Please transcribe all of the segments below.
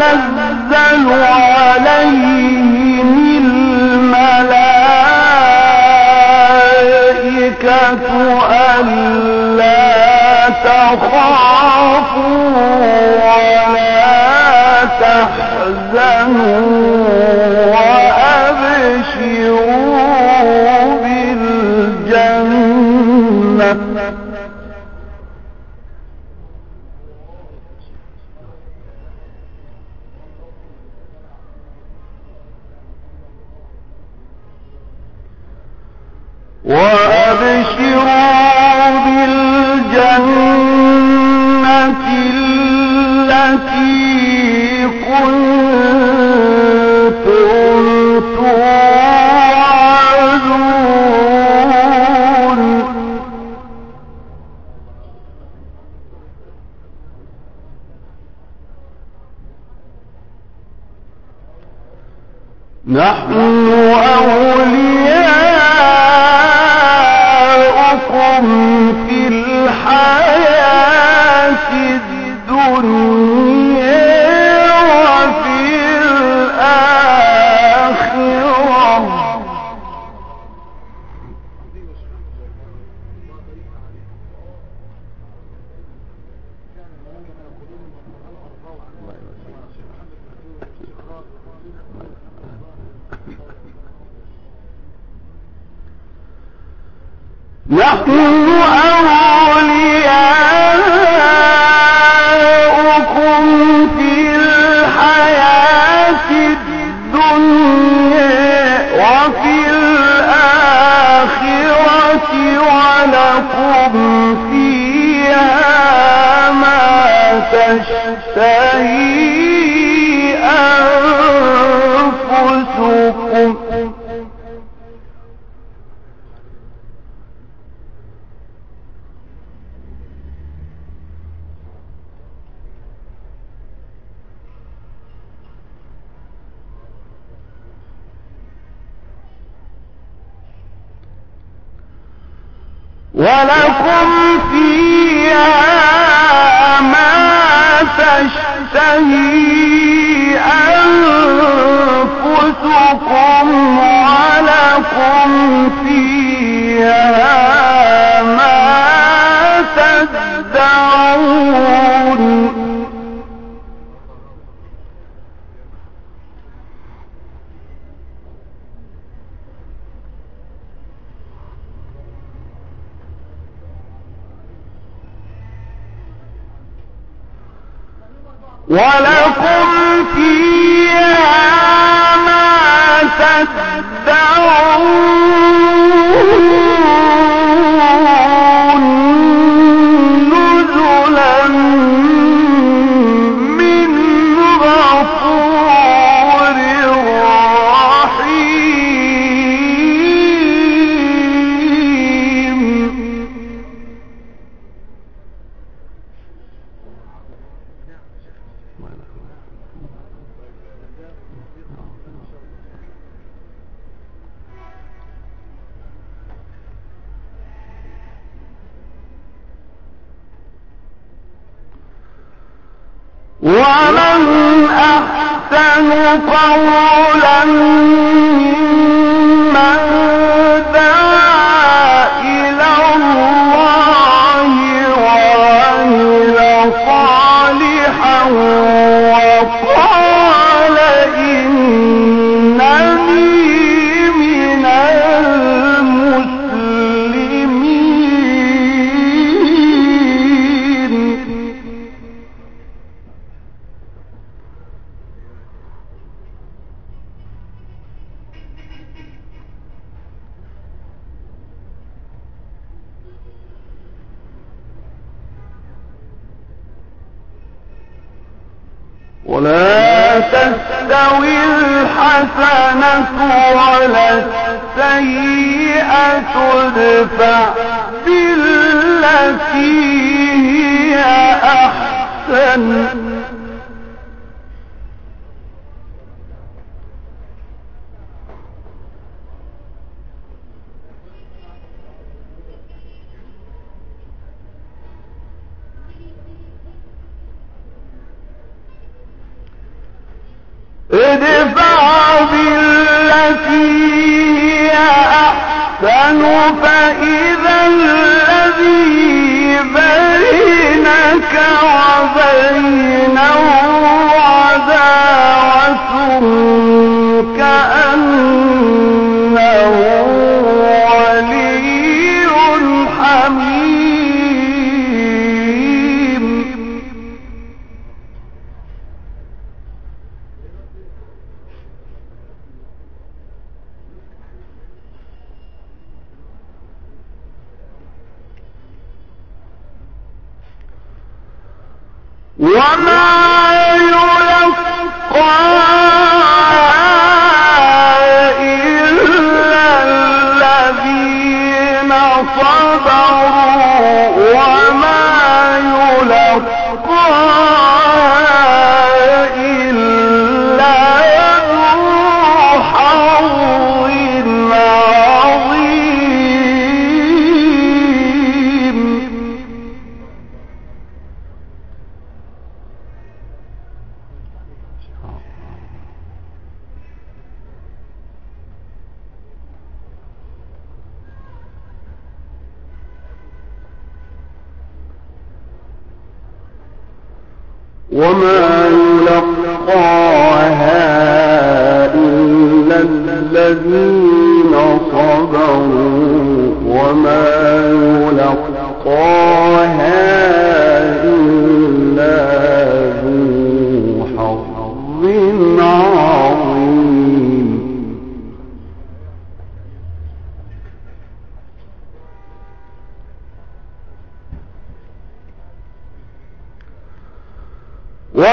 تتنزل عليهم الملائكة ألا تخافوا ولا تحزنوا وأبشروا أولياؤكم في الحياة ولكم فيها ما تشتهي أنفسكم ولكم فيها ما تدعون وَلَا أحسن قولا الحسنة وَلَا السيئة ادفع بالتي هي أحسن. وما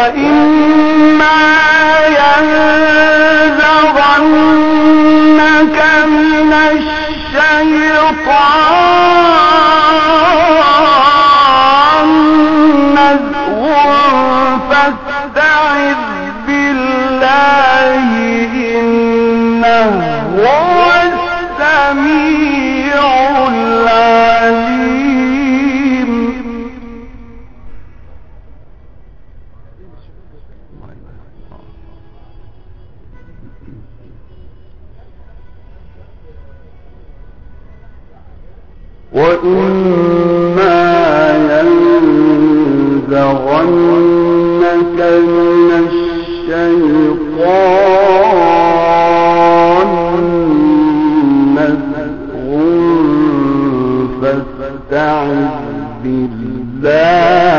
وإن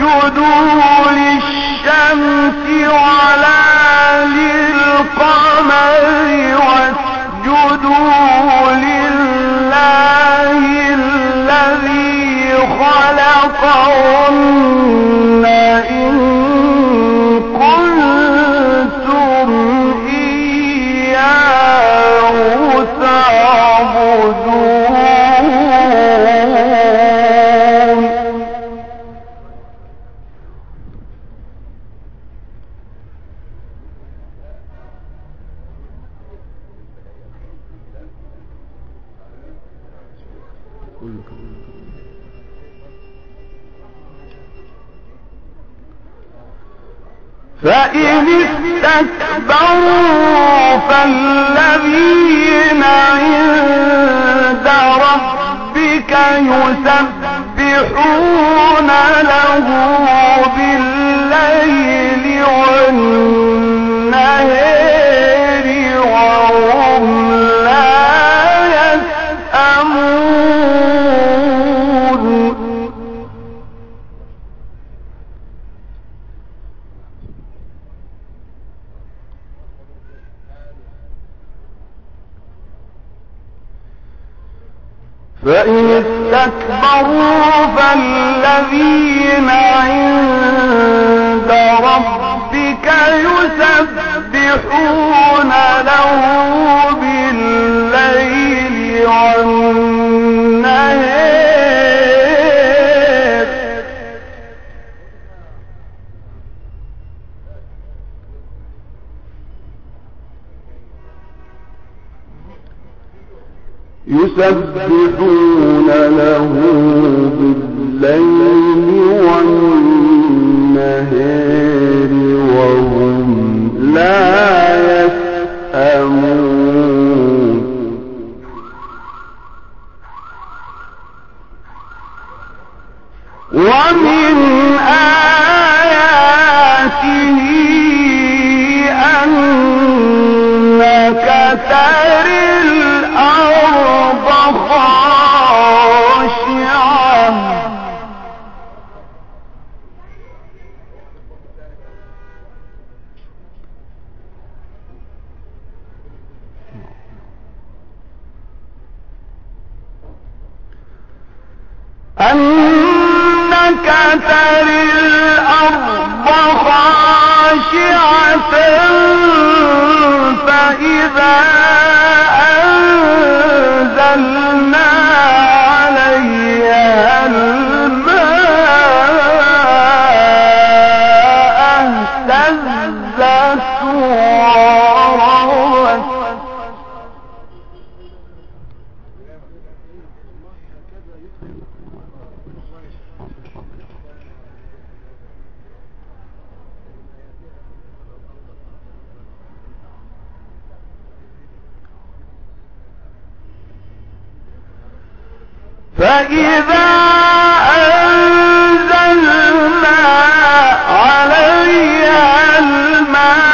اسجدوا اسْتَكْبَرُوا فَالَّذِينَ عِندَ رَبِّكَ يُسَبِّحُونَ له بالليل والنهار. سبح فإذا أنزلنا عليها الماء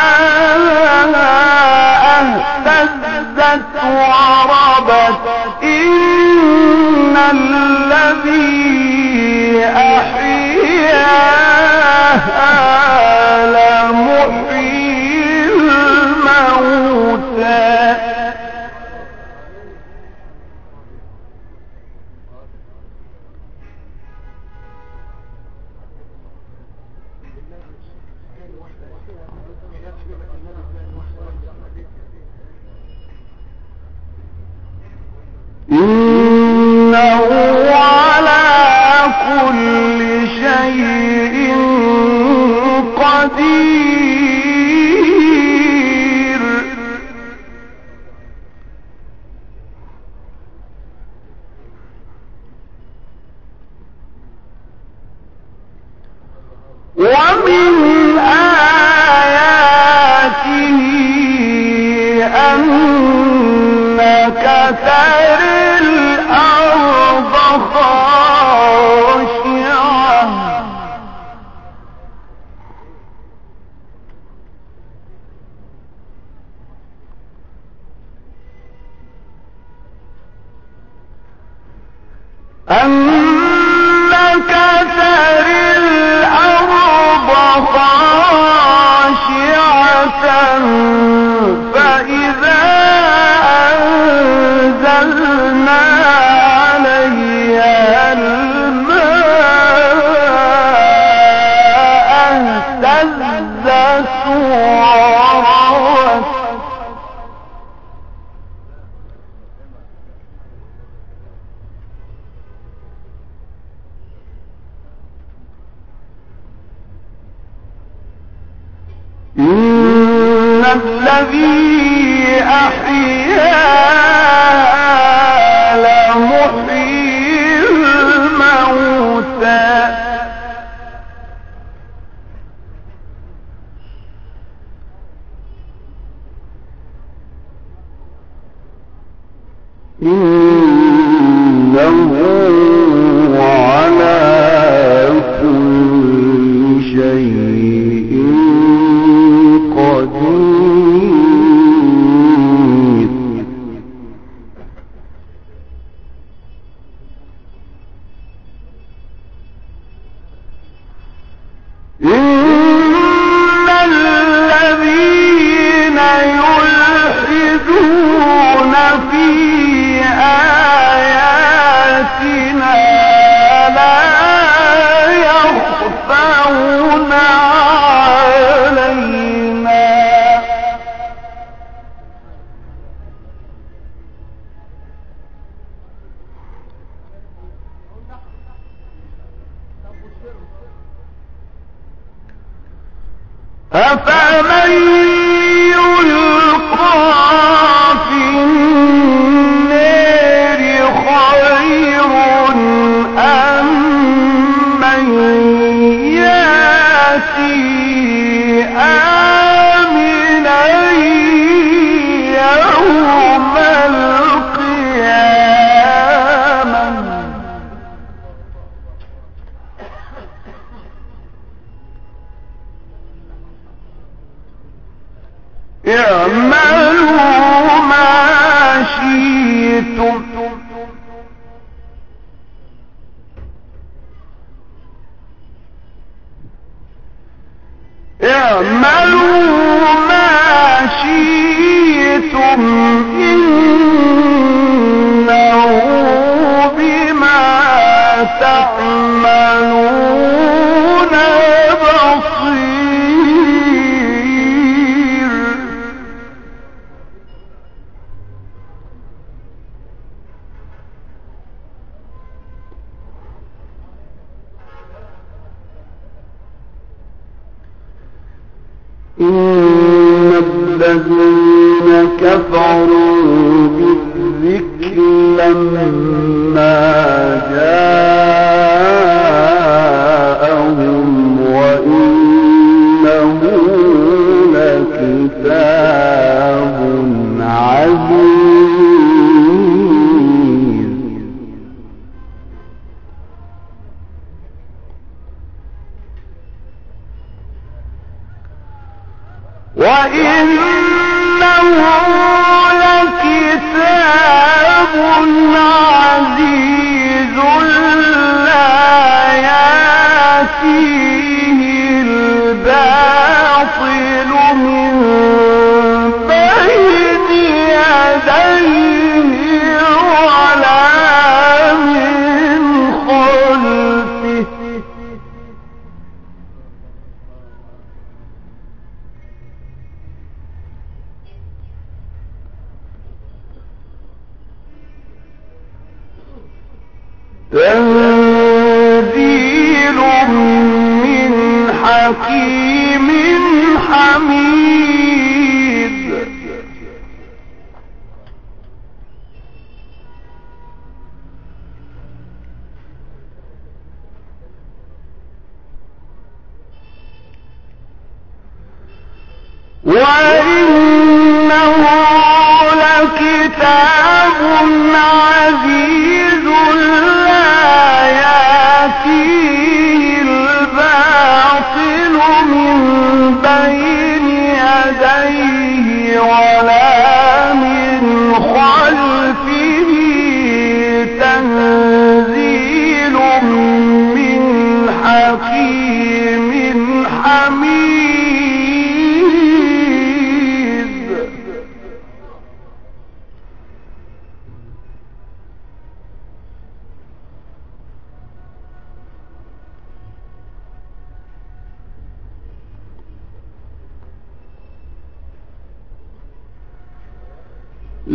اهتزت وربت إن الذي أحياها لمحيي الذي أحيانا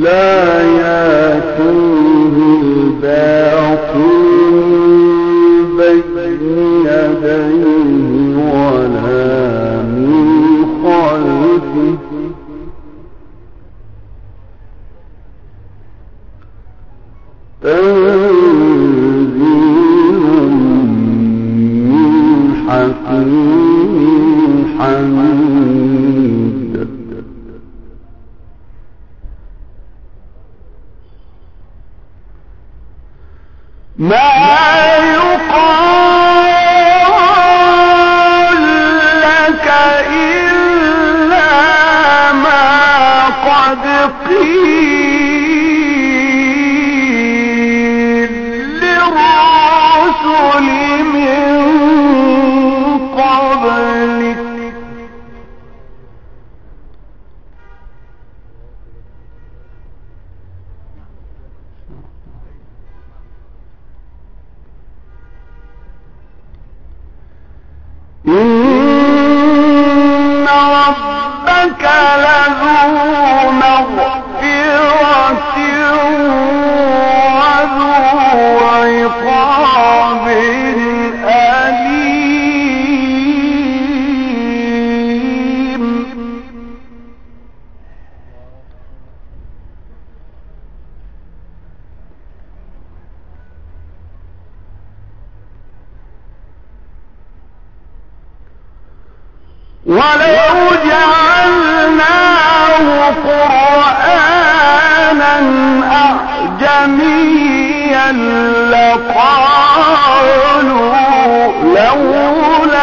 لا ياتيه والذين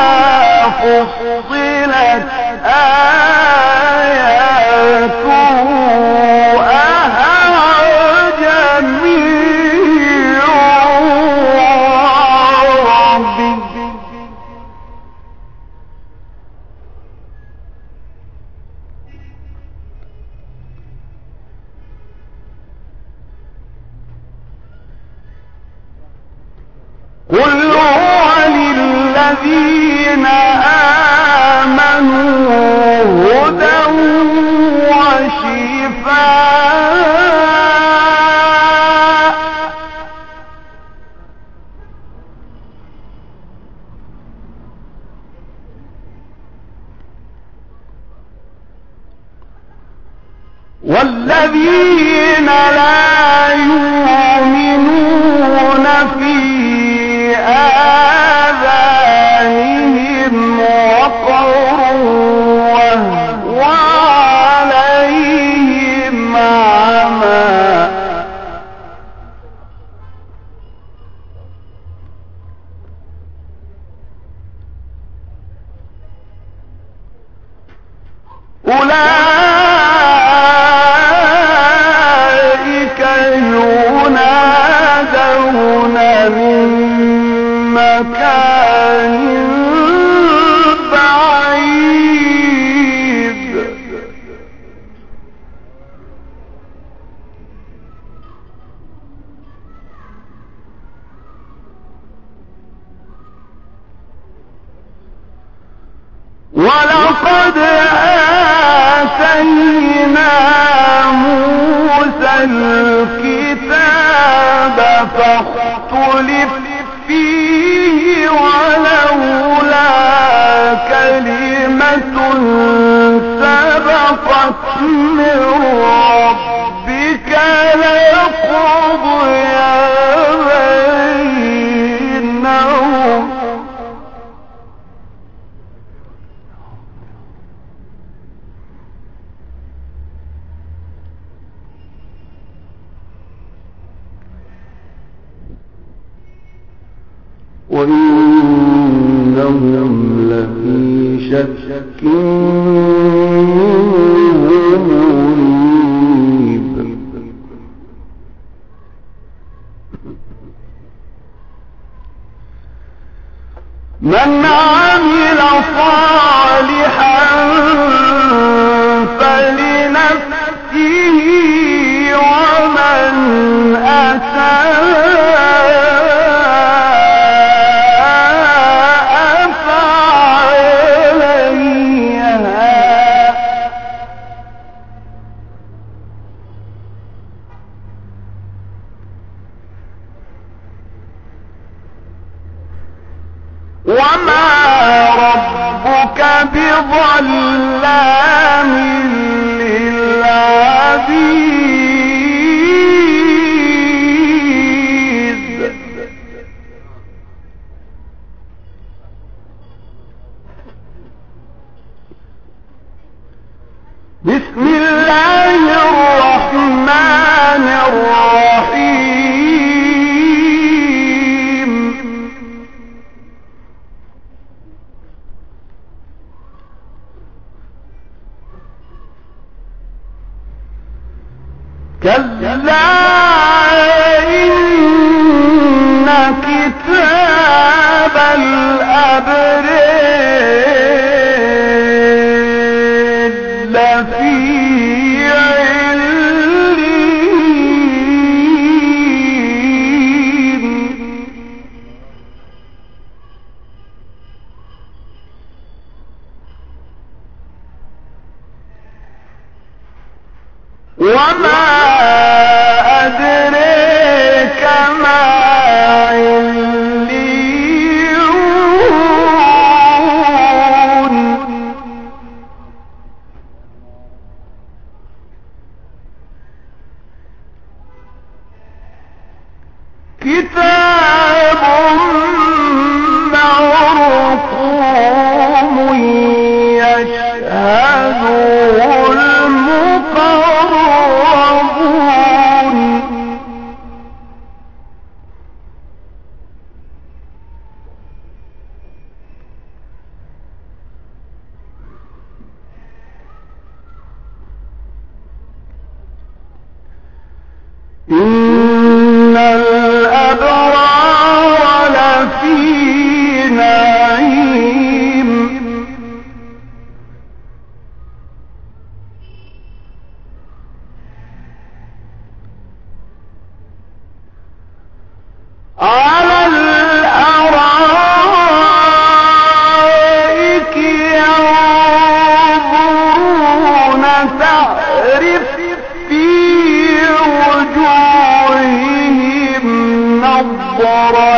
مُّسْلِمِينَ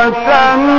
نظرة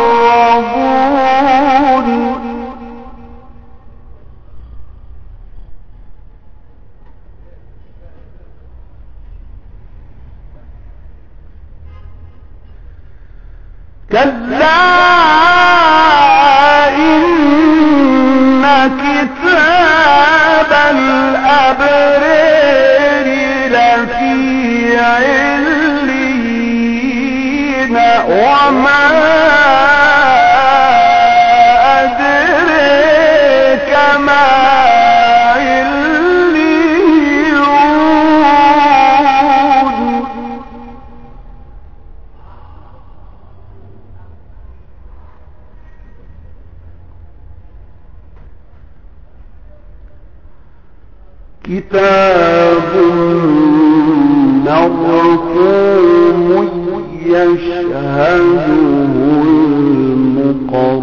كلا كتاب مرقوم يشهده المقربون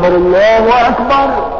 اکبر اللہ اکبر۔